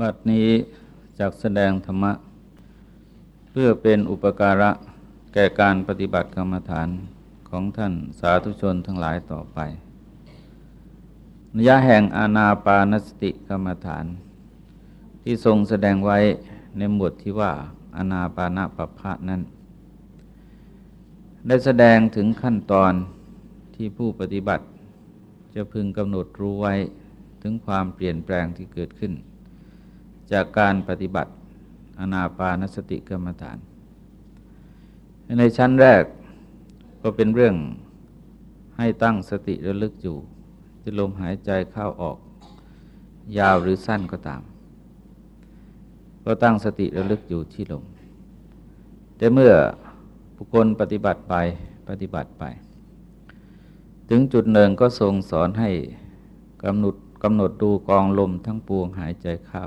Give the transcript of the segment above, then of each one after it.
บัดนี้จากแสดงธรรมะ เพื่อเป็นอุปการะแก่การปฏิบัติกรรมฐานของท่านสาธุชนทั้งหลายต่อไปนิยะแห่งอาณาปานสติกรรมฐาน ที่ทรงแสดงไว้ในหมวดที่ว่าอาณาปานาปภะนั้น ได้แสดงถึงขั้นตอนที่ผู้ปฏิบัติ จะพึงกำหนดรู้ไว้ถึงความเปลี่ยนแปลงที่เกิดขึ้น จากการปฏิบัติอนาปานสติกรรมฐาน ในชั้นแรกก็เป็นเรื่องให้ตั้งสติระลึกอยู่ที่ลมหายใจเข้าออก ยาวหรือสั้นก็ตาม ก็ตั้งสติระลึกอยู่ที่ลมแต่เมื่อบุคคลปฏิบัติไปปฏิบัติไป ถึงจุดหนึ่งก็ทรงสอนให้กำหนดกำหนดดูกองลมทั้งปวงหายใจเข้า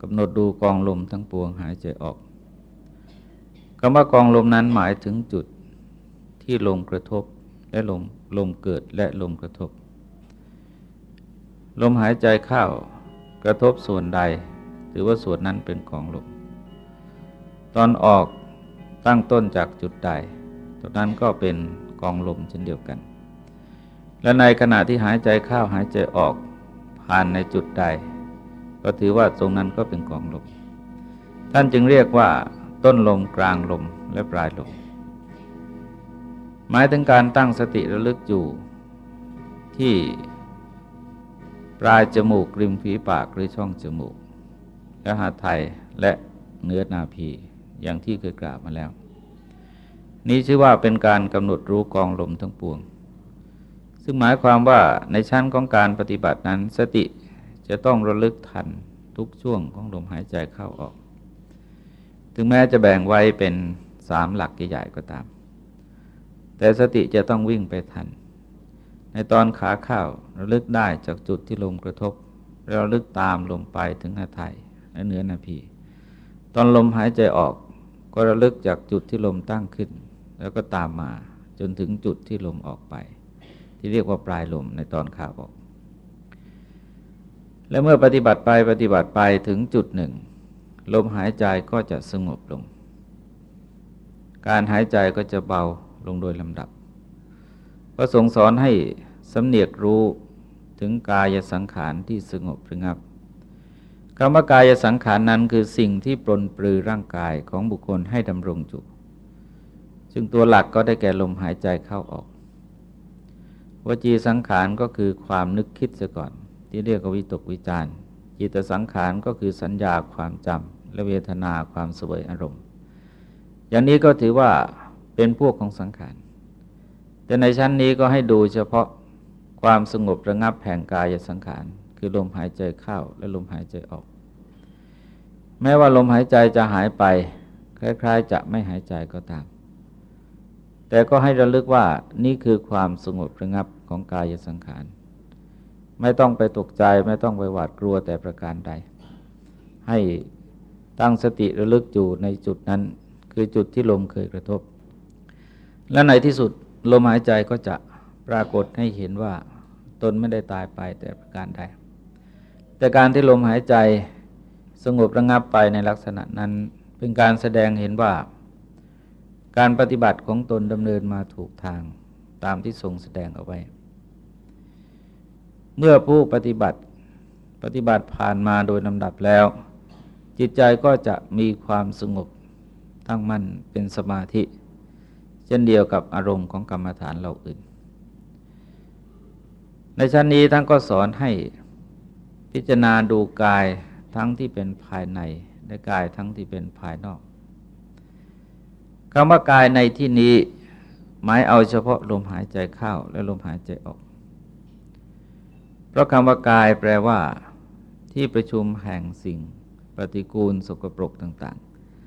กำหนดดูกองลมทั้งปวงหายใจออกคำว่ากองลมนั้นหมายถึงจุดที่ลมกระทบและลมลมเกิดและลมกระทบ ลมหายใจเข้ากระทบส่วนใดถือว่าส่วนนั้นเป็นของลม ตอนออกตั้งต้นจากจุดใดตรงนั้นก็เป็นกองลมเช่นเดียวกัน และในขณะที่หายใจเข้าหายใจออกผ่านในจุดใด ก็ถือว่าตรงนั้นก็เป็นกองลม ท่านจึงเรียกว่าต้นลมกลางลมและปลายลม หมายถึงการตั้งสติระลึกอยู่ที่ปลายจมูกริมฝีปากหรือช่องจมูกและหาไทยและเนื้อนาพีอย่างที่เคยกล่าวมาแล้ว นี้ชื่อว่าเป็นการกำหนดรู้กองลมทั้งปวง ซึ่งหมายความว่าในชั้นของการปฏิบัตินั้นสติ จะต้องระลึกทันทุกช่วงของลมหายใจเข้าออก ถึงแม้จะแบ่งไว้เป็นสามหลักใหญ่ๆก็ตาม แต่สติจะต้องวิ่งไปทัน ในตอนขาเข้าระลึกได้จากจุดที่ลมกระทบเราลึกตามลมไปถึงหน้าไทยและเนื้อนาพี ตอนลมหายใจออกก็ระลึกจากจุดที่ลมตั้งขึ้น แล้วก็ตามมาจนถึงจุดที่ลมออกไป ที่เรียกว่าปลายลมในตอนขาออก และเมื่อปฏิบัติไปปฏิบัติไปถึงจุดหนึ่ง ลมหายใจก็จะสงบลง การหายใจก็จะเบาลงโดยลำดับก็ทรงสอนให้สำเนียกรู้ถึงกายสังขารที่สงบระงับคำว่ากายสังขารนั้นคือสิ่งที่ปรนปรือร่างกายของบุคคลให้ดำรงอยู่ซึ่งตัวหลักก็ได้แก่ลมหายใจเข้าออกวจีสังขารก็คือความนึกคิดซะก่อน ที่เรียกวิตกวิจารจิตสังขารก็คือสัญญาความจำและเวทนาความสวยอารมณ์ อย่างนี้ก็ถือว่าเป็นพวกของสังขาร แต่ในชั้นนี้ก็ให้ดูเฉพาะความสงบระงับแห่งกายสังขาร คือลมหายใจเข้าและลมหายใจออก แม้ว่าลมหายใจจะหายไป คล้าย ๆ จะไม่หายใจก็ตาม แต่ก็ให้ระลึกว่านี่คือความสงบระงับของกายสังขาร ไม่ต้องไปตกใจไม่ต้องไปหวาดกลัวแต่ประการใด ให้ตั้งสติระลึกอยู่ในจุดนั้น คือจุดที่ลมเคยกระทบ และในที่สุดลมหายใจก็จะปรากฏให้เห็นว่าตนไม่ได้ตายไปแต่ประการใด แต่การที่ลมหายใจสงบระงับไปในลักษณะนั้น เป็นการแสดงเห็นว่า การปฏิบัติของตนดำเนินมาถูกทางตามที่ทรงแสดงเอาไว้ เมื่อผู้ปฏิบัติปฏิบัติผ่านมาโดยลำดับแล้ว จิตใจก็จะมีความสงบตั้งมั่นเป็นสมาธิ เช่นเดียวกับอารมณ์ของกรรมฐานเราอื่น ในชั้นนี้ท่านก็สอนให้พิจารณาดูกายทั้งที่เป็นภายในและกายทั้งที่เป็นภายนอกคำว่ากายในที่นี้หมายเอาเฉพาะลมหายใจเข้าและลมหายใจออก เพราะคำว่ากายแปลว่า ที่ประชุมแห่งสิ่ง ปฏิกูลสกปรกต่าง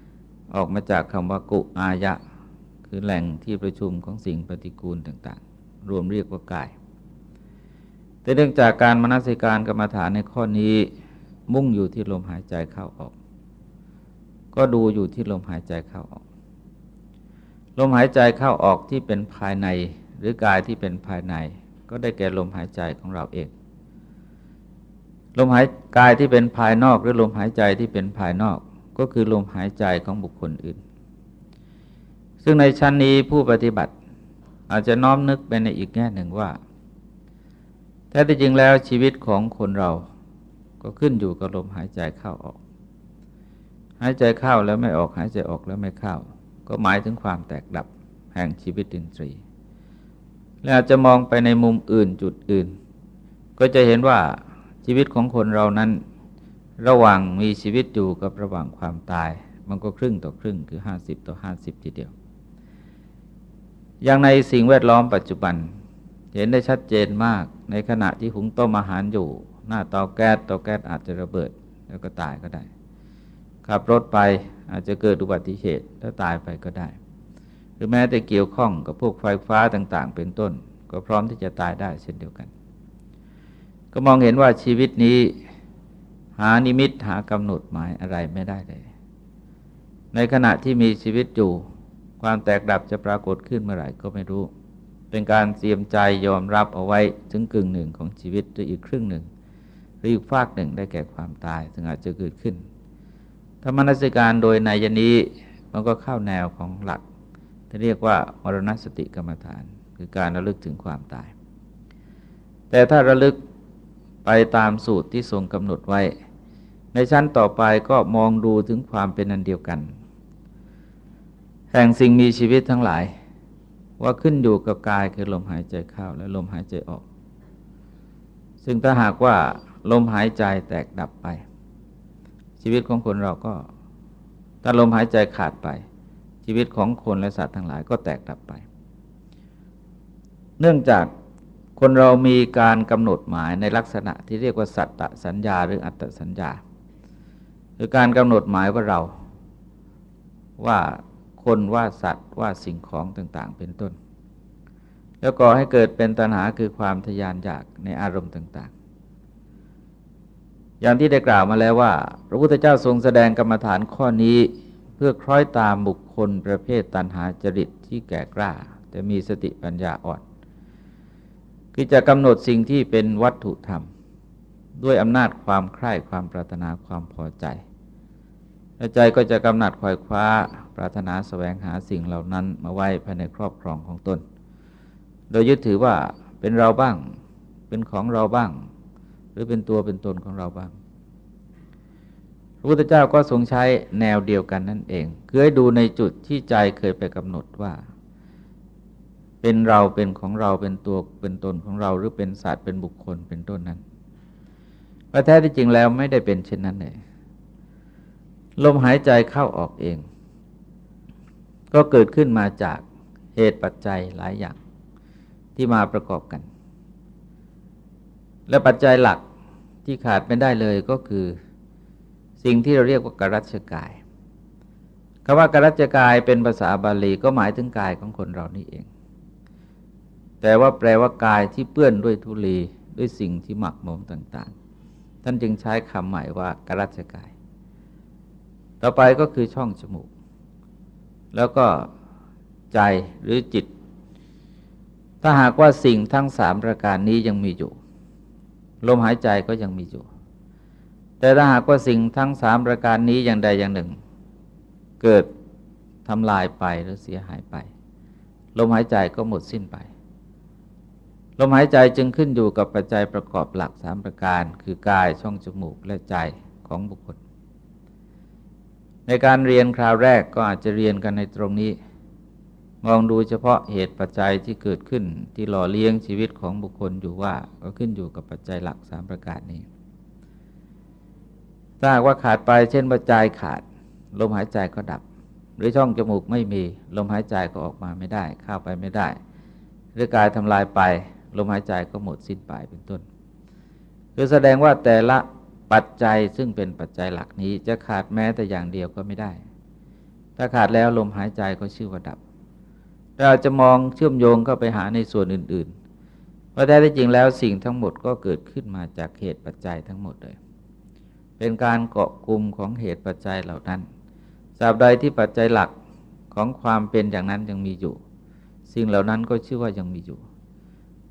ๆ ออกมาจากคำว่ากุอายะ คือแหล่งที่ประชุมของสิ่งปฏิกูลต่างๆ รวมเรียกว่ากาย แต่เนื่องจากการมนสิการกรรมฐานในข้อนี้ มุ่งอยู่ที่ลมหายใจเข้าออก ก็ดูอยู่ที่ลมหายใจเข้าออก ลมหายใจเข้าออกที่เป็นภายในหรือกายที่เป็นภายใน ก็ได้แก่ลมหายใจของเราเอง ลมหายกายที่เป็นภายนอก หรือลมหายใจที่เป็นภายนอก ก็คือลมหายใจของบุคคลอื่น ซึ่งในชั้นนี้ผู้ปฏิบัติ อาจจะน้อมนึกไปในอีกแง่หนึ่งว่าแท้จริงแล้วชีวิตของคนเราก็ขึ้นอยู่กับลมหายใจเข้าออก หายใจเข้าแล้วไม่ออกหายใจออกแล้วไม่เข้า ก็หมายถึงความแตกดับแห่งชีวิตดินทรี และอาจจะมองไปในมุมอื่นจุดอื่น ก็จะเห็นว่า ชีวิตของคนเรานั้น ระหว่างมีชีวิตอยู่กับระหว่างความตาย มันก็ครึ่งต่อครึ่งคือ 50 ต่อ 50 ทีเดียว อย่างในสิ่งแวดล้อมปัจจุบัน เห็นได้ชัดเจนมากในขณะที่หุงต้มอาหารอยู่ หน้าเตาแก๊สเตาแก๊สอาจจะระเบิดแล้วก็ตายก็ได้ ขับรถไปอาจจะเกิดอุบัติเหตุแล้วตายไปก็ได้ หรือแม้แต่เกี่ยวข้องกับพวกไฟฟ้าต่าง ๆ เป็นต้น ก็พร้อมที่จะตายได้เช่นเดียวกัน ก็มองเห็นว่าชีวิตนี้หานิมิตหากำหนดหมายอะไรไม่ได้เลย ในขณะที่มีชีวิตอยู่ ความแตกดับจะปรากฏขึ้นเมื่อไหร่ก็ไม่รู้ เป็นการเตรียมใจยอมรับเอาไว้ถึงกึ่งหนึ่งของชีวิตหรืออีกครึ่งหนึ่ง หรืออีกฝากหนึ่งได้แก่ความตาย ซึ่งอาจจะเกิดขึ้นธรรมนัสการโดยในยนี้มันก็เข้าแนวของหลักที่เรียกว่ามรณสติกรรมฐาน คือการระลึกถึงความตาย แต่ถ้าระลึก ไปตามสูตรที่ทรงกำหนดไว้ ในชั้นต่อไปก็มองดูถึงความเป็นอันเดียวกัน แห่งสิ่งมีชีวิตทั้งหลาย ว่าขึ้นอยู่กับกายคือลมหายใจเข้าและลมหายใจออก ซึ่งถ้าหากว่าลมหายใจแตกดับไป ชีวิตของคนเราก็ถ้าลมหายใจขาดไป ชีวิตของคนและสัตว์ทั้งหลายก็แตกดับไป เนื่องจาก คนเรามีการกำหนดหมายในลักษณะที่เรียกว่าสัตตสัญญาหรืออัตสัญญาคือการกำหนดหมายว่าเราว่าคนว่าสัตว์ว่าสิ่งของต่างๆ เป็นต้น แล้วก่อให้เกิดเป็นตัณหาคือความทยานอยากในอารมณ์ต่างๆ อย่างที่ได้กล่าวมาแล้วว่า พระพุทธเจ้าทรงแสดงกรรมฐานข้อนี้เพื่อคล้อยตามบุคคลประเภทตัณหาจริตที่แก่กล้า แต่มีสติปัญญาอ่อน คือจะกำหนดสิ่งที่เป็นวัตถุธรรม ด้วยอำนาจความใคร่ความปรารถนาความพอใจและใจก็จะกำหนัดขวายคว้า ปรารถนาสแสวงหาสิ่งเหล่านั้นมาไว้ภายในครอบครองของตน โดยยึดถือว่าเป็นเราบ้าง เป็นของเราบ้าง หรือเป็นตัวเป็นตนของเราบ้าง พระพุทธเจ้าก็ทรงใช้แนวเดียวกันนั่นเอง คือให้ดูในจุดที่ใจเคยไปกำหนดว่า เป็นเราเป็นของเราเป็นตัวเป็นตนของเราหรือเป็นสัตว์เป็นบุคคลเป็นต้นนั้นว่าแท้ที่จริงแล้วไม่ได้เป็นเช่นนั้นเลยลมหายใจเข้าออกเอง ก็เกิดขึ้นมาจากเหตุปัจจัยหลายอย่างที่มาประกอบกัน และปัจจัยหลักที่ขาดไม่ได้เลยก็คือสิ่งที่เราเรียกว่ากรัชกายคำว่ากรัชกายเป็นภาษาบาลีก็หมายถึงกายของคนเรานี่เอง แต่ว่าแปลว่ากายที่เปื้อนด้วยทุลีด้วยสิ่งที่หมักหมมต่างๆ ท่านจึงใช้คำใหม่ว่ากรัชกาย ต่อไปก็คือช่องจมูก แล้วก็ใจหรือจิต ถ้าหากว่าสิ่งทั้งสามประการนี้ยังมีอยู่ ลมหายใจก็ยังมีอยู่ แต่ถ้าหากว่าสิ่งทั้งสามประการนี้อย่างใดอย่างหนึ่ง เกิดทำลายไปหรือเสียหายไป ลมหายใจก็หมดสิ้นไป ลมหายใจจึงขึ้นอยู่กับปัจจัยประกอบหลักสามประการ คือกายช่องจมูกและใจของบุคคล ในการเรียนคราวแรกก็อาจจะเรียนกันในตรงนี้ มองดูเฉพาะเหตุปัจจัยที่เกิดขึ้นที่หล่อเลี้ยงชีวิตของบุคคลอยู่ว่าก็ขึ้นอยู่กับปัจจัยหลักสามประการนี้ถ้าว่าขาดไปเช่นปัจจัยขาด ลมหายใจก็ดับ หรือช่องจมูกไม่มี ลมหายใจก็ออกมาไม่ได้ เข้าไปไม่ได้ หรือกายทำลายไป ลมหายใจก็หมดสิ้นไปเป็นต้น คือแสดงว่าแต่ละปัจจัยซึ่งเป็นปัจจัยหลักนี้จะขาดแม้แต่อย่างเดียวก็ไม่ได้ ถ้าขาดแล้วลมหายใจก็ชื่อว่าดับ เราจะมองเชื่อมโยงเข้าไปหาในส่วนอื่นๆว่าแท้จริงแล้วสิ่งทั้งหมดก็เกิดขึ้นมาจากเหตุปัจจัยทั้งหมดเลย เป็นการเกาะกลุ่มของเหตุปัจจัยเหล่านั้นสาบใดที่ปัจจัยหลักของความเป็นอย่างนั้นยังมีอยู่ สิ่งเหล่านั้นก็ชื่อว่ายังมีอยู่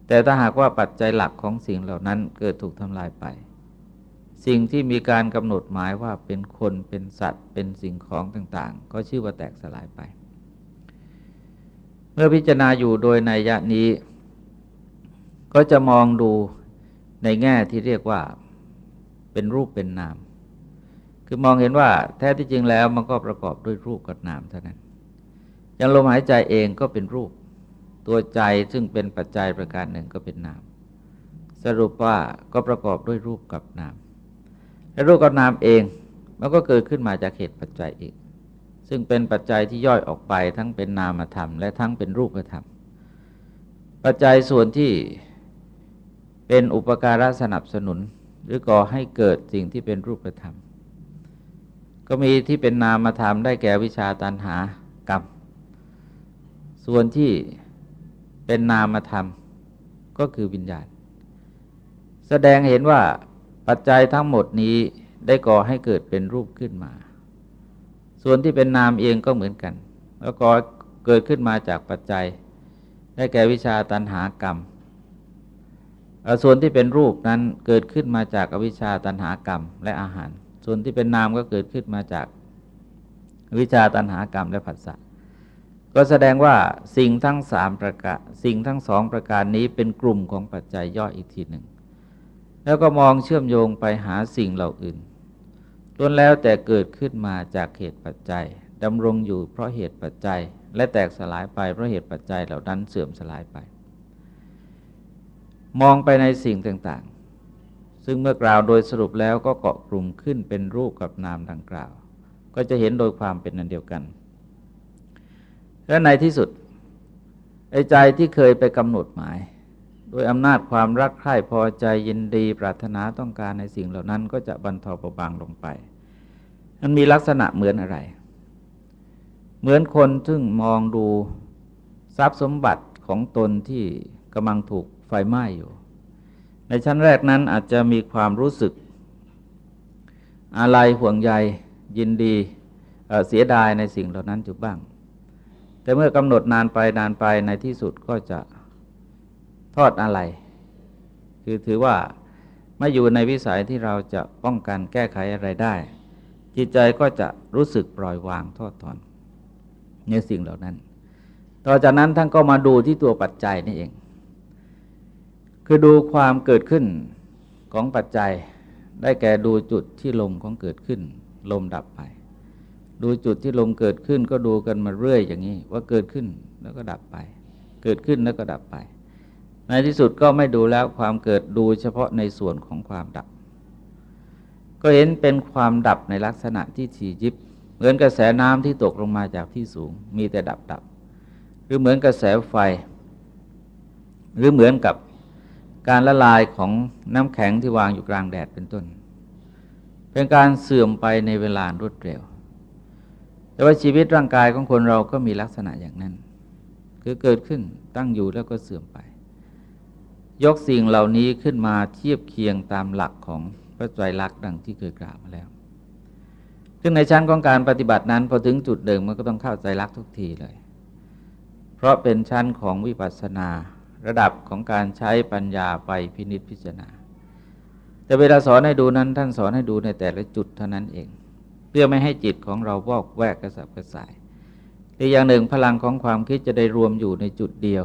แต่ถ้าหากว่าปัจจัยหลักของสิ่งเหล่านั้นเกิดถูกทำลายไป สิ่งที่มีการกำหนดหมายว่าเป็นคนเป็นสัตว์ เป็นสิ่งของต่าง ๆ ก็ชื่อว่าแตกสลายไป เมื่อพิจารณาอยู่โดยในยะนี้ ก็จะมองดูในแง่ที่เรียกว่าเป็นรูปเป็นนาม คือมองเห็นว่าแท้ที่จริงแล้วมันก็ประกอบด้วยรูปกับนามเท่านั้นอย่างลมหายใจเองก็เป็นรูป ตัวใจซึ่งเป็นปัจจัยประการหนึ่งก็เป็นนาม สรุปว่าก็ประกอบด้วยรูปกับนาม และรูปกับนามเองมันก็เกิดขึ้นมาจากเหตุปัจจัยอีก ซึ่งเป็นปัจจัยที่ย่อยออกไปทั้งเป็นนามธรรมและทั้งเป็นรูปธรรม ปัจจัยส่วนที่เป็นอุปการะสนับสนุน หรือก่อให้เกิดสิ่งที่เป็นรูปธรรม ก็มีที่เป็นนามธรรมได้แก่วิชาตันหากรรม ส่วนที่ เป็นนามธรรมก็คือวิญญาณ แสดงเห็นว่าปัจจัยทั้งหมดนี้ได้ก่อให้เกิดเป็นรูปขึ้นมา ส่วนที่เป็นนามเองก็เหมือนกัน แล้วก็เกิดขึ้นมาจากปัจจัย ได้แก่วิชาตันหากรรม ส่วนที่เป็นรูปนั้นเกิดขึ้นมาจากอวิชาตันหากรรมและอาหาร ส่วนที่เป็นนามก็เกิดขึ้นมาจากวิชาตันหากรรมและผัสสะ ก็แสดงว่าสิ่งทั้งสามประการสิ่งทั้งสองประการนี้เป็นกลุ่มของปัจจัยย่อยอีกทีหนึ่ง แล้วก็มองเชื่อมโยงไปหาสิ่งเหล่าอื่นล้วนแล้วแต่เกิดขึ้นมาจากเหตุปัจจัยดำรงอยู่เพราะเหตุปัจจัย และแตกสลายไปเพราะเหตุปัจจัยเหล่านั้นเสื่อมสลายไป มองไปในสิ่งต่างๆ ซึ่งเมื่อกล่าวโดยสรุปแล้วก็เกาะกลุ่มขึ้นเป็นรูปกับนามดังกล่าว ก็จะเห็นโดยความเป็นนันเดียวกัน และในที่สุดไอ้ใจที่เคยไปกำหนดหมายโดยอำนาจความรักใคร่พอใจยินดีปรารถนาต้องการในสิ่งเหล่านั้น ก็จะบรรเทาเบาบางลงไป มันมีลักษณะเหมือนอะไร เหมือนคนซึ่งมองดูทรัพย์สมบัติของตนที่กำลังถูกไฟไหม้อยู่ ในชั้นแรกนั้นอาจจะมีความรู้สึก อะไรห่วงใยยินดีเสียดายในสิ่งเหล่านั้นอยู่บ้าง แต่เมื่อกำหนดนานไปนานไปในที่สุดก็จะทอดอะไร คือถือว่าไม่อยู่ในวิสัยที่เราจะป้องกันแก้ไขอะไรได้ จิตใจก็จะรู้สึกปล่อยวางทอดถอนในสิ่งเหล่านั้น ต่อจากนั้นท่านก็มาดูที่ตัวปัจจัยนี่เอง คือดูความเกิดขึ้นของปัจจัย ได้แก่ดูจุดที่ลมของเกิดขึ้น ลมดับไป ดูจุดที่ลมเกิดขึ้นก็ดูกันมาเรื่อยอย่างนี้ ว่าเกิดขึ้นแล้วก็ดับไป เกิดขึ้นแล้วก็ดับไป ในที่สุดก็ไม่ดูแล้วความเกิดดูเฉพาะในส่วนของความดับ ก็เห็นเป็นความดับในลักษณะที่ถี่ยิบ เหมือนกระแสน้ำที่ตกลงมาจากที่สูง มีแต่ดับดับหรือเหมือนกระแสไฟ หรือเหมือนกับการละลายของน้ำแข็งที่วางอยู่กลางแดดเป็นต้น เป็นการเสื่อมไปในเวลารวดเร็ว แต่ว่าชีวิตร่างกายของคนเราก็มีลักษณะอย่างนั้น คือเกิดขึ้นตั้งอยู่แล้วก็เสื่อมไป ยกสิ่งเหล่านี้ขึ้นมาเทียบเคียงตามหลักของพระไตรลักษณ์ดังที่เคยกล่าวมาแล้วซึ่งในชั้นของการปฏิบัตินั้นพอถึงจุดเดิมมันก็ต้องเข้าใจลักทุกทีเลย เพราะเป็นชั้นของวิปัสสนา ระดับของการใช้ปัญญาไปพินิจพิจารณา แต่เวลาสอนให้ดูนั้นท่านสอนให้ดูในแต่ละจุดเท่านั้นเอง พื่อไม่ให้จิตของเราวอกแวกกระสับกระส่ายอีกอย่างหนึ่งพลังของความคิดจะได้รวมอยู่ในจุดเดียว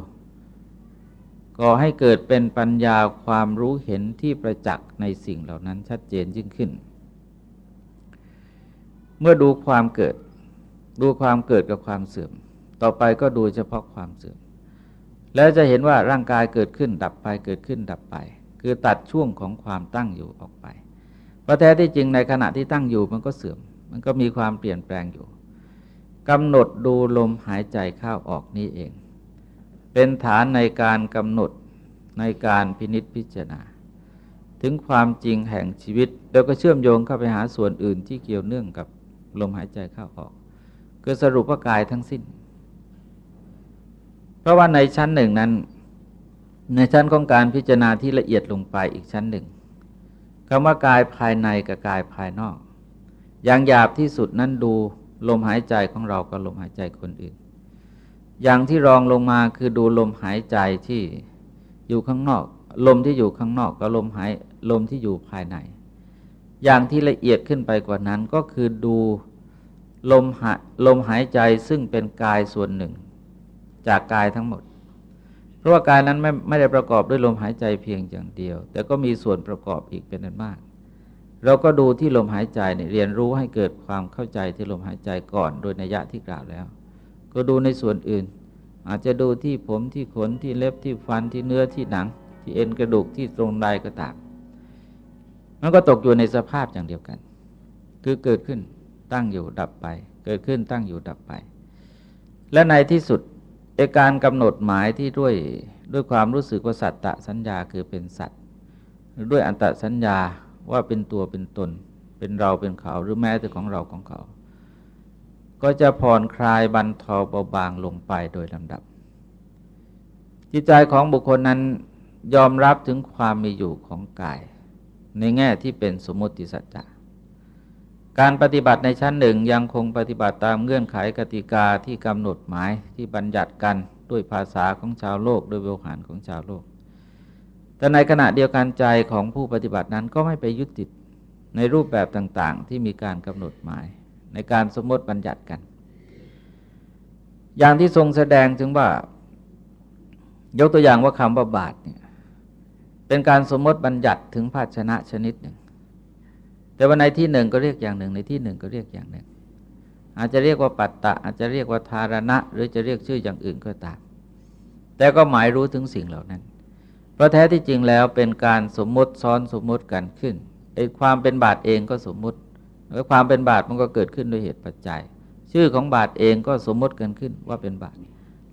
ก่อให้เกิดเป็นปัญญาความรู้เห็นที่ประจักษ์ในสิ่งเหล่านั้นชัดเจนยิ่งขึ้น เมื่อดูความเกิด ดูความเกิดกับความเสื่อม ต่อไปก็ดูเฉพาะความเสื่อม แล้วจะเห็นว่าร่างกายเกิดขึ้นดับไปเกิดขึ้นดับไป คือตัดช่วงของความตั้งอยู่ออกไปเพราะแท้ที่จริงในขณะที่ตั้งอยู่มันก็เสื่อม มันก็มีความเปลี่ยนแปลงอยู่กำหนดดูลมหายใจเข้าออกนี้เอง เป็นฐานในการกำหนดในการพินิษพิจารณา ถึงความจริงแห่งชีวิต แล้วก็เชื่อมโยงเข้าไปหาส่วนอื่นที่เกี่ยวเนื่องกับลมหายใจเข้าออกคือสรุปว่ากายทั้งสิ้น เพราะว่าในชั้นหนึ่งนั้น ในชั้นของการพิจารณาที่ละเอียดลงไปอีกชั้นหนึ่งคำว่ากายภายในกับกายภายนอก อย่างหยาบที่สุดนั้นดูลมหายใจของเรากับลมหายใจคนอื่น อย่างที่รองลงมาคือดูลมหายใจที่อยู่ข้างนอก ลมที่อยู่ข้างนอกกับลมหายลมที่อยู่ภายใน อย่างที่ละเอียดขึ้นไปกว่านั้นก็คือดูลมหาลมหายใจซึ่งเป็นกายส่วนหนึ่ง จากกายทั้งหมด เพราะว่ากายนั้นไม่ไม่ได้ประกอบด้วยลมหายใจเพียงอย่างเดียว แต่ก็มีส่วนประกอบอีกเป็นอันมาก เราก็ดูที่ลมหายใจเนี่ยเรียนรู้ให้เกิดความเข้าใจที่ลมหายใจก่อนโดยนัยยะที่กล่าวแล้ว ก็ดูในส่วนอื่น อาจจะดูที่ผมที่ขนที่เล็บที่ฟันที่เนื้อที่หนัง ที่เอ็นกระดูกที่ตรงใดก็ตามมันก็ตกอยู่ในสภาพอย่างเดียวกัน คือเกิดขึ้นตั้งอยู่ดับไป เกิดขึ้นตั้งอยู่ดับไป และในที่สุดเอการกำหนดหมายที่ด้วยด้วยความรู้สึกว่าสัตตะสัญญาคือเป็นสัตว์ด้วยอันตสัญญา ว่าเป็นตัวเป็นตน เป็นเราเป็นเขาหรือแม้แต่ของเราของเขา ก็จะผ่อนคลายบรรเทาเบาบางลงไปโดยลำดับ จิตใจของบุคคลนั้นยอมรับถึงความมีอยู่ของกาย ในแง่ที่เป็นสมมติสัจจะการปฏิบัติในชั้นหนึ่งยังคงปฏิบัติตามเงื่อนไขกติกาที่กำหนดหมายที่บัญญัติกันด้วยภาษาของชาวโลกด้วยวิหารของชาวโลก แต่ในขณะเดียวกันใจของผู้ปฏิบัตินั้นก็ไม่ไปยึดติดในรูปแบบต่างๆ ที่มีการกำหนดหมาย ในการสมมติบัญญัติกัน อย่างที่ทรงแสดงถึงว่า ยกตัวอย่างว่าคำว่าบาทเนี่ยเป็นการสมมติบัญญัติถึงภาชนะชนิดหนึ่ง แต่ว่าในที่หนึ่งก็เรียกอย่างหนึ่ง ในที่หนึ่งก็เรียกอย่างหนึ่ง อาจจะเรียกว่าปัตตะ อาจจะเรียกว่าธารณะ หรือจะเรียกชื่ออย่างอื่นก็ตาม แต่ก็หมายรู้ถึงสิ่งเหล่านั้น ราะแท้ที่จริงแล้วเป็นการสมมติซ้อนสมมติกันขึ้นไอ้ความเป็นบาทเองก็สมมติ แล้วความเป็นบาทมันก็เกิดขึ้นด้วยเหตุปัจจัย ชื่อของบาทเองก็สมมติกันขึ้นว่าเป็นบาท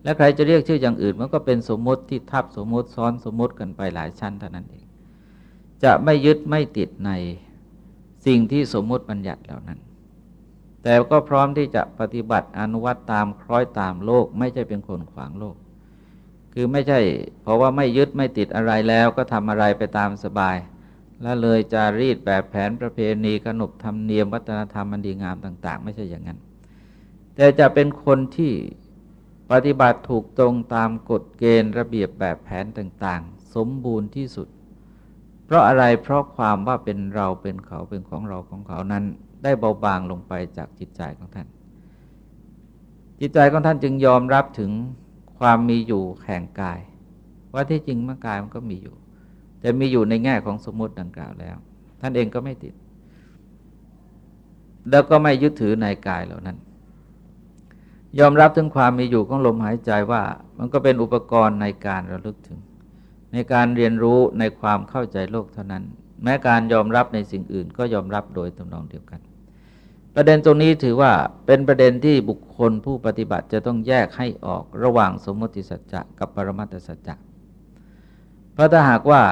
และใครจะเรียกชื่ออย่างอื่นมันก็เป็นสมมติที่ทับสมมติซ้อนสมมติกันไปหลายชั้นเท่านั้นเอง จะไม่ยึดไม่ติดในสิ่งที่สมมุติบัญญัติเหล่านั้น แต่ก็พร้อมที่จะปฏิบัติอนุวัตตามคล้อยตามโลก ไม่ใช่เป็นคนขวางโลก คือไม่ใช่ เพราะว่าไม่ยึดไม่ติดอะไรแล้วก็ทำอะไรไปตามสบาย และเลยจะรีดแบบแผนประเพณีขนบธรรมเนียมวัฒนธรรมมันดีงามต่าง ๆ ไม่ใช่อย่างนั้น แต่จะเป็นคนที่ปฏิบัติถูกตรงตามกฎเกณฑ์ระเบียบแบบแผนต่างๆ สมบูรณ์ที่สุด เพราะอะไรเพราะความว่าเป็นเราเป็นเขาเป็นของเราของเขานั้น ได้เบาบางลงไปจากจิตใจของท่าน จิตใจของท่านจึงยอมรับถึง ความมีอยู่แห่งกาย ว่าที่จริงเมื่อกายมันก็มีอยู่ แต่มีอยู่ในแง่ของสมมติดังกล่าวแล้ว ท่านเองก็ไม่ติด แล้วก็ไม่ยึดถือในกายเหล่านั้น ยอมรับถึงความมีอยู่ของลมหายใจว่ามันก็เป็นอุปกรณ์ในการระลึกถึง ในการเรียนรู้ในความเข้าใจโลกเท่านั้น แม้การยอมรับในสิ่งอื่นก็ยอมรับโดยตำนองเดียวกัน ประเด็นตรงนี้ถือว่าเป็นประเด็นที่บุคคลผู้ปฏิบัติจะต้องแยกให้ออกระหว่างสมมติสัจจะกับปรมัตถสัจจะเพราะถ้าหากว่า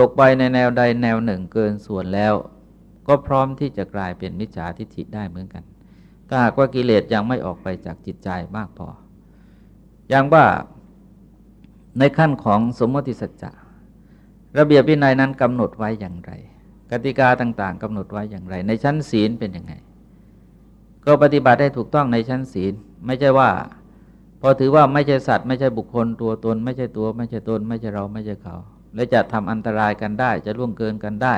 ตกไปในแนวใดแนวหนึ่งเกินส่วนแล้ว ก็พร้อมที่จะกลายเป็นมิจฉาทิฏฐิได้เหมือนกัน ถ้าหากว่ากิเลสยังไม่ออกไปจากจิตใจมากพอ อย่างว่าในขั้นของสมมติสัจจะระเบียบวินัยนั้นกำหนดไว้อย่างไร กติกาต่างๆกำหนดไว้อย่างไร ในชั้นศีลเป็นยังไง ก็ปฏิบัติได้ถูกต้องในชั้นศีล ไม่ใช่ว่า พอถือว่าไม่ใช่สัตว์ ไม่ใช่บุคคลตัวตน ไม่ใช่ตัว ไม่ใช่ตน ไม่ใช่เราไม่ใช่เขา และจะทำอันตรายกันได้จะล่วงเกินกันได้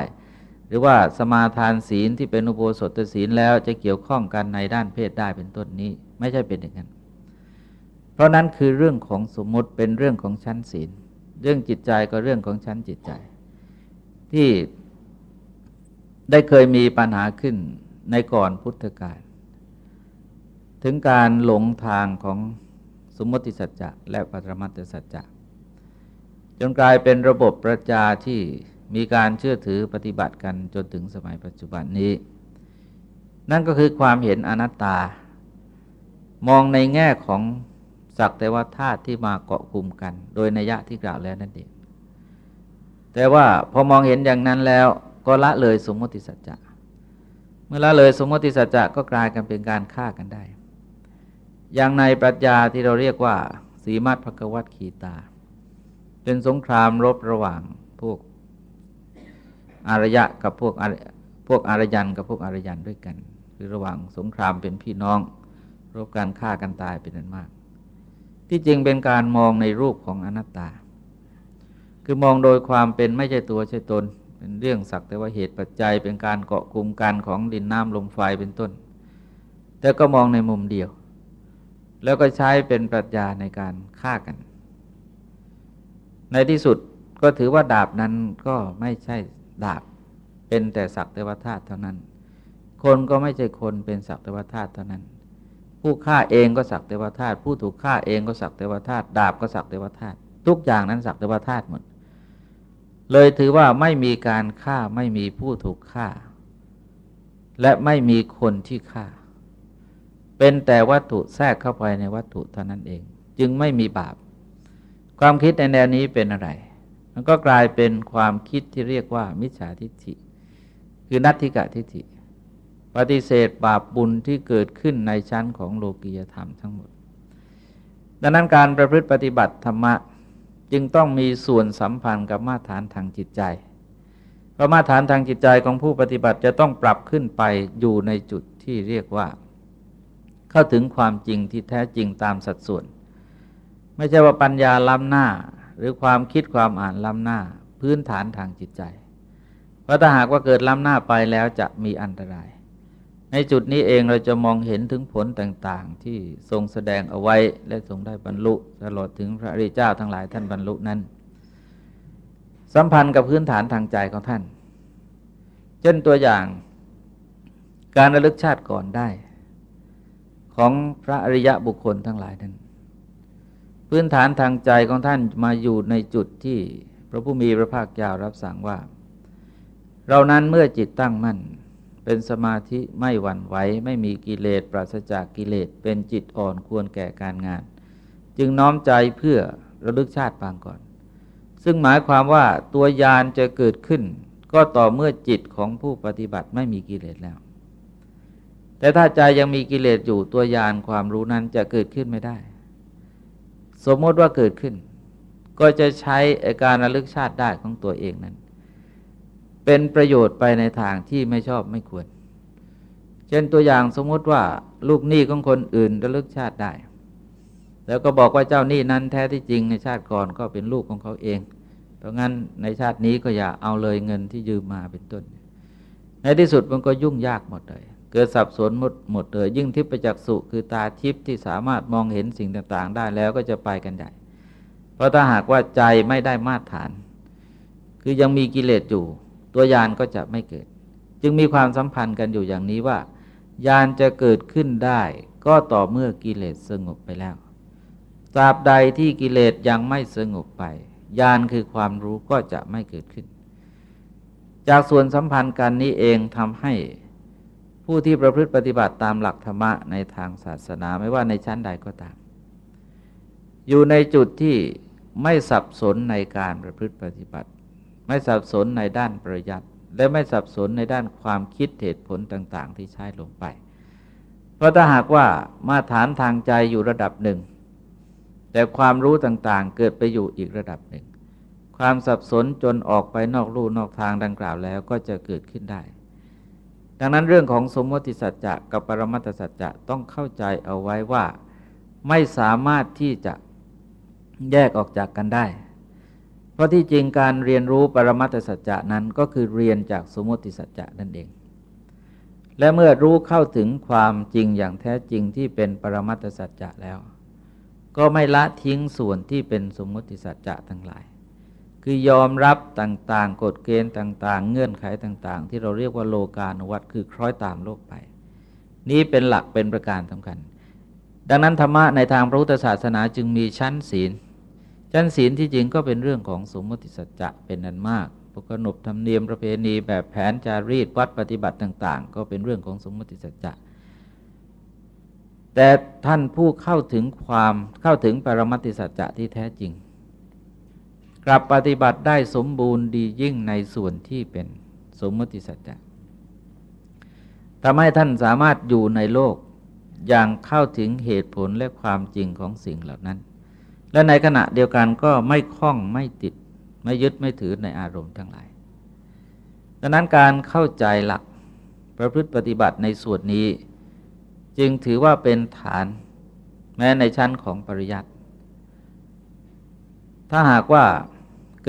หรือว่าสมาทานศีลที่เป็นอุโบสถศีลแล้วจะเกี่ยวข้องกันในด้านเพศได้เป็นต้นนี้ ไม่ใช่เป็นอย่างนั้น เพราะนั้นคือเรื่องของสมมติเป็นเรื่องของชั้นศีล เรื่องจิตใจก็เรื่องของชั้นจิตใจ ที่ได้เคยมีปัญหาขึ้นในก่อนพุทธกาล ถึงการหลงทางของสมมติสัจจะและปรมัตถสัจจะจนกลายเป็นระบบประจาที่มีการเชื่อถือปฏิบัติกันจนถึงสมัยปัจจุบันนี้ นั่นก็คือความเห็นอนัตตา มองในแง่ของสักแต่ว่าธาตุที่มาเกาะกลุ่มกัน โดยนัยยะที่กล่าวแล้วนั่นเองแต่ว่าพอมองเห็นอย่างนั้นแล้วก็ละเลยสมมติสัจจะเมื่อละเลยสมมติสัจจะก็กลายกันเป็นการฆ่ากันได้ อย่างในปรัชญาที่เราเรียกว่า สีมัตภกวัตขีตา เป็นสงครามรบระหว่างพวกอารยะกับพวกพวกอารยันกับพวกอารยันด้วยกัน คือระหว่างสงครามเป็นพี่น้อง รบการฆ่ากันตายเป็นนั้นมาก ที่จริงเป็นการมองในรูปของอนัตตา คือมองโดยความเป็นไม่ใช่ตัวใช่ตน เป็นเรื่องสักแต่ว่าเหตุปัจจัยเป็นการเกาะกลุ่มกันของดินน้ำลมไฟเป็นต้น แต่ก็มองในมุมเดียว แล้วก็ใช้เป็นปรัชญาในการฆ่ากัน ในที่สุดก็ถือว่าดาบนั้นก็ไม่ใช่ดาบ เป็นแต่สักแต่ว่าธาตุเท่านั้น คนก็ไม่ใช่คนเป็นสักแต่ว่าธาตุเท่านั้น ผู้ฆ่าเองก็สักแต่ว่าธาตุผู้ถูกฆ่าเองก็สักแต่ว่าธาตุดาบก็สักแต่ว่าธาตุทุกอย่างนั้นสักแต่ว่าธาตุหมด เลยถือว่าไม่มีการฆ่าไม่มีผู้ถูกฆ่า และไม่มีคนที่ฆ่า เป็นแต่วัตถุแทรกเข้าไปในวัตถุเท่านั้นเอง จึงไม่มีบาป ความคิดในแนวนี้เป็นอะไร มันก็กลายเป็นความคิดที่เรียกว่า มิจฉาทิฏฐิ คือนัตถิกะทิฏฐิ ปฏิเสธบาปบุญที่เกิดขึ้นในชั้นของโลกียธรรมทั้งหมด ดังนั้นการประพฤติปฏิบัติธรรมะจึงต้องมีส่วนสัมพันธ์กับมาตรฐานทางจิตใจ เพราะมาตรฐานทางจิตใจของผู้ปฏิบัติจะต้องปรับขึ้นไปอยู่ในจุดที่เรียกว่า เข้าถึงความจริงที่แท้จริงตามสัดส่วน ไม่ใช่ว่าปัญญาล้ำหน้า หรือความคิดความอ่านล้ำหน้า พื้นฐานทางจิตใจ เพราะถ้าหากว่าเกิดล้ำหน้าไปแล้วจะมีอันตราย ในจุดนี้เองเราจะมองเห็นถึงผลต่างๆ ที่ทรงแสดงเอาไว้และทรงได้บรรลุตลอดถึงพระริเจ้าทั้งหลายท่านบรรลุนั้น สัมพันธ์กับพื้นฐานทางใจของท่าน เช่นตัวอย่างการระลึกชาติก่อนได้ ของพระอริยะบุคคลทั้งหลายนั้น พื้นฐานทางใจของท่านมาอยู่ในจุดที่พระผู้มีพระภาคเจ้ารับสั่งว่า เรานั้นเมื่อจิตตั้งมั่น เป็นสมาธิไม่หวั่นไหวไม่มีกิเลสปราศจากกิเลสเป็นจิตอ่อนควรแก่การงาน จึงน้อมใจเพื่อระลึกชาติปางก่อน ซึ่งหมายความว่าตัวยานจะเกิดขึ้น ก็ต่อเมื่อจิตของผู้ปฏิบัติไม่มีกิเลสแล้ว แต่ถ้าใจยังมีกิเลสอยู่ตัวยานความรู้นั้นจะเกิดขึ้นไม่ได้ สมมติว่าเกิดขึ้น ก็จะใช้การระลึกชาติได้ของตัวเองนั้น เป็นประโยชน์ไปในทางที่ไม่ชอบไม่ควร เช่นตัวอย่างสมมติว่าลูกหนี้ของคนอื่นระลึกชาติได้ แล้วก็บอกว่าเจ้าหนี้นั้นแท้ที่จริงในชาติก่อนก็เป็นลูกของเขาเองเพราะงั้นในชาตินี้ก็อย่าเอาเลยเงินที่ยืมมาเป็นต้น ในที่สุดมันก็ยุ่งยากหมดเลย เกิดสับสนหมดหมดเลยยิ่งทิพยจักษุคือตาทิพย์ที่สามารถมองเห็นสิ่งต่างๆ ได้แล้วก็จะไปกันใหญ่ เพราะถ้าหากว่าใจไม่ได้มาตรฐาน คือยังมีกิเลสอยู่ ตัวยานก็จะไม่เกิด จึงมีความสัมพันธ์กันอยู่อย่างนี้ว่ายานจะเกิดขึ้นได้ ก็ต่อเมื่อกิเลสสงบไปแล้วตราบใดที่กิเลสยังไม่สงบไปยานคือความรู้ก็จะไม่เกิดขึ้น จากส่วนสัมพันธ์กันนี้เองทำให้ ผู้ที่ประพฤติปฏิบัติตามหลักธรรมะในทางศาสนาไม่ว่าในชั้นใดก็ตาม อยู่ในจุดที่ไม่สับสนในการประพฤติปฏิบัติ ไม่สับสนในด้านประยัด และไม่สับสนในด้านความคิดเหตุผลต่าง ๆ ที่ใช้ลงไป เพราะถ้าหากว่ามาฐานทางใจอยู่ระดับหนึ่ง แต่ความรู้ต่างๆ เกิดไปอยู่อีกระดับหนึ่ง ความสับสนจนออกไปนอกลู่นอกทางดังกล่าวแล้วก็จะเกิดขึ้นได้ ดังนั้นเรื่องของสมมติสัจจะกับปรมัตสัจจะต้องเข้าใจเอาไว้ว่าไม่สามารถที่จะแยกออกจากกันได้ เพราะที่จริงการเรียนรู้ปรมัตสัจจะนั้นก็คือเรียนจากสมมติสัจจะนั่นเอง และเมื่อรู้เข้าถึงความจริงอย่างแท้จริงที่เป็นปรมัตสัจจะแล้ว ก็ไม่ละทิ้งส่วนที่เป็นสมมติสัจจะทั้งหลาย คือยอมรับต่างๆ กฎเกณฑ์ต่างๆ เงื่อนไขต่างๆ ที่เราเรียกว่าโลกาณวัตคือคล้อยตามโลกไป นี้เป็นหลักเป็นประการสำคัญ ดังนั้นธรรมะในทางพระพุทธศาสนาจึงมีชั้นศีล ชั้นศีลที่จริงก็เป็นเรื่องของสมมติสัจจะเป็นนันมากปกนบธรรมเนียมประเพณีแบบแผนจารีตวัดปฏิบัติต่าง ๆ ก็เป็นเรื่องของสมมติสัจจะแต่ท่านผู้เข้าถึงความเข้าถึงปรมัติสัจจะที่แท้จริง กลับปฏิบัติได้สมบูรณ์ดียิ่งในส่วนที่เป็นสมมติสัจจะทำให้ท่านสามารถอยู่ในโลกอย่างเข้าถึงเหตุผลและความจริงของสิ่งเหล่านั้น และในขณะเดียวกันก็ไม่คล้องไม่ติด ไม่ยึดไม่ถือในอารมณ์ทั้งหลาย ดังนั้นการเข้าใจหลักประพฤติปฏิบัติในส่วนนี้ จึงถือว่าเป็นฐานแม้ในชั้นของปริยัติถ้าหากว่า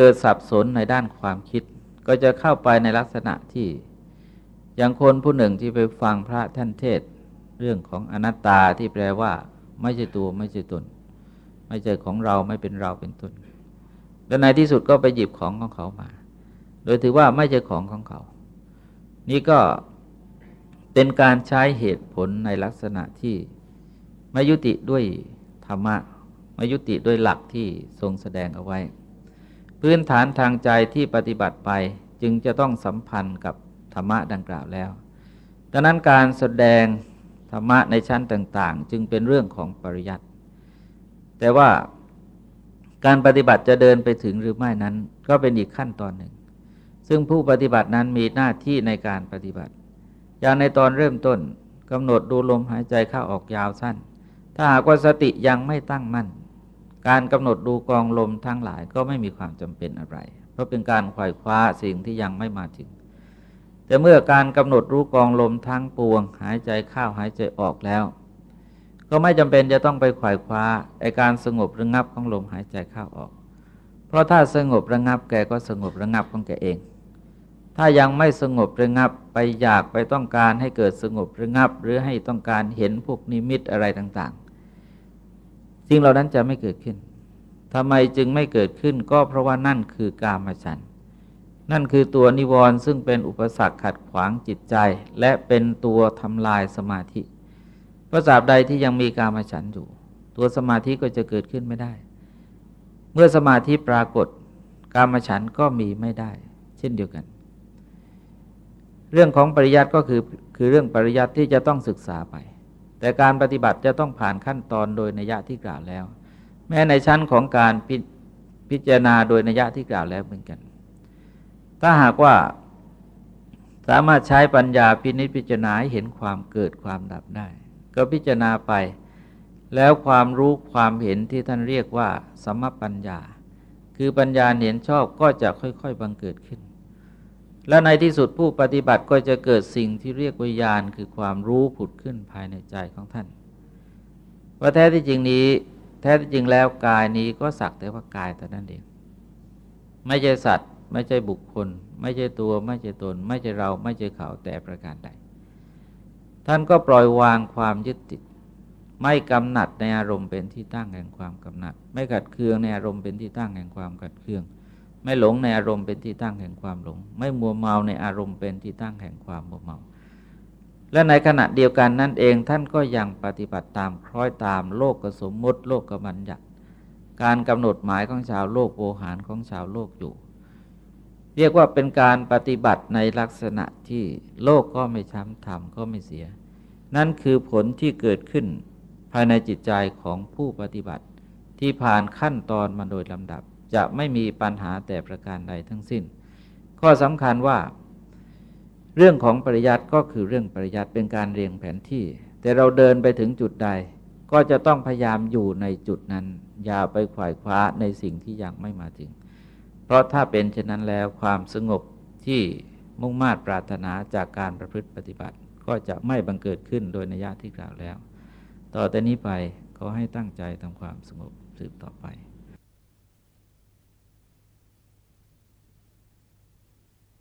เกิดสับสนในด้านความคิด ก็จะเข้าไปในลักษณะที่อย่างคนผู้หนึ่งที่ไปฟังพระท่านเทศ เรื่องของอนัตตาที่แปลว่า ไม่ใช่ตัวไม่ใช่ตน ไม่ใช่ของเราไม่เป็นเราเป็นตนแล้วในที่สุดก็ไปหยิบของของเขามา โดยถือว่าไม่ใช่ของของเขา นี่ก็เป็นการใช้เหตุผลในลักษณะที่ไม่ยุติด้วยธรรมะไม่ยุติด้วยหลักที่ทรงแสดงเอาไว้ พื้นฐานทางใจที่ปฏิบัติไปจึงจะต้องสัมพันธ์กับธรรมะดังกล่าวแล้ว ดังนั้นการแสดงธรรมะในชั้นต่าง ๆ จึงเป็นเรื่องของปริยัติ แต่ว่าการปฏิบัติจะเดินไปถึงหรือไม่นั้น ก็เป็นอีกขั้นตอนหนึ่ง ซึ่งผู้ปฏิบัตินั้นมีหน้าที่ในการปฏิบัติ อย่างในตอนเริ่มต้นกำหนดดูลมหายใจเข้าออกยาวสั้น ถ้าหากว่าสติยังไม่ตั้งมั่น การกำหนดดูกองลมทั้งหลายก็ไม่มีความจำเป็นอะไร เพราะเป็นการขวายคว้าสิ่งที่ยังไม่มาถึง แต่เมื่อการกำหนดรู้กองลมทั้งปวง หายใจเข้าหายใจออกแล้ว ก็ไม่จำเป็นจะต้องไปขวายคว้าไอการสงบระงับของลมหายใจเข้าออก เพราะถ้าสงบระงับแกก็สงบระงับของแกเอง ถ้ายังไม่สงบระงับไปอยากไปต้องการให้เกิดสงบระงับ หรือให้ต้องการเห็นพวกนิมิตอะไรต่างๆ สิ่งเหล่านั้นจะไม่เกิดขึ้นทำไมจึงไม่เกิดขึ้นก็เพราะว่านั่นคือกามฉันนั่นคือตัวนิวรณ์ซึ่งเป็นอุปสรรคขัดขวางจิตใจ และเป็นตัวทำลายสมาธิเพราะสาบใดที่ยังมีการมาฉันอยู่ ตัวสมาธิก็จะเกิดขึ้นไม่ได้ เมื่อสมาธิปรากฏการมาฉันก็มีไม่ได้ เช่นเดียวกัน เรื่องของปริยัติก็คือคือเรื่องปริยัติที่จะต้องศึกษาไป แต่การปฏิบัติจะต้องผ่านขั้นตอนโดยนัยยะที่กล่าวแล้ว แม้ในชั้นของการพพิจารณาโดยนัยยะที่กล่าวแล้วเหมือนกัน ถ้าหากว่าสามารถใช้ปัญญาพินิจพิจารณาหเห็นความเกิดความดับได้ ก็พิจารณาไป แล้วความรู้ความเห็นที่ท่านเรียกว่า สมปัญญา คือปัญญาเห็นชอบก็จะค่อยๆบังเกิดขึ้น และในที่สุดผู้ปฏิบัติก็จะเกิดสิ่งที่เรียกวิญญาณคือความรู้ผุดขึ้นภายในใจของท่าน ว่าแท้ที่จริงนี้ แท้ที่จริงแล้วกายนี้ก็สักแต่ว่ากายแต่นั้นเอง ไม่ใช่สัตว์ ไม่ใช่บุคคล ไม่ใช่ตัว ไม่ใช่ตน ไม่ใช่เรา ไม่ใช่เขาแต่ประการใด ท่านก็ปล่อยวางความยึดติด ไม่กำหนัดในอารมณ์เป็นที่ตั้งแห่งความกำหนัด ไม่ขัดเคืองในอารมณ์เป็นที่ตั้งแห่งความขัดเคือง ไม่หลงในอารมณ์เป็นที่ตั้งแห่งความหลง ไม่มัวเมาในอารมณ์เป็นที่ตั้งแห่งความมัวเมา และในขณะเดียวกันนั่นเองท่านก็ยังปฏิบัติตามคล้อยตามโลกกสมมติโลกกบัญญัติ การกำหนดหมายของชาวโลกโวหารของชาวโลกอยู่ เรียกว่าเป็นการปฏิบัติในลักษณะที่โลกก็ไม่ช้ำทำก็ไม่เสีย นั่นคือผลที่เกิดขึ้นภายในจิตใจของผู้ปฏิบัติที่ผ่านขั้นตอนมาโดยลำดับ จะไม่มีปัญหาแต่ประการใดทั้งสิ้น ข้อสำคัญว่า เรื่องของปริยัติก็คือเรื่องปริยัติเป็นการเรียงแผนที่ แต่เราเดินไปถึงจุดใด ก็จะต้องพยายามอยู่ในจุดนั้น อย่าไปขวายคว้าในสิ่งที่ยังไม่มาถึง เพราะถ้าเป็นเช่นนั้นแล้วความสงบที่มุ่งมา่ปรารถนาจากการประพฤติปฏิบัติ ก็จะไม่บังเกิดขึ้นโดยนัยยะที่กล่าวแล้ว ต่อแต่นี้ไปขอให้ตั้งใจทำความสงบสืบต่อไป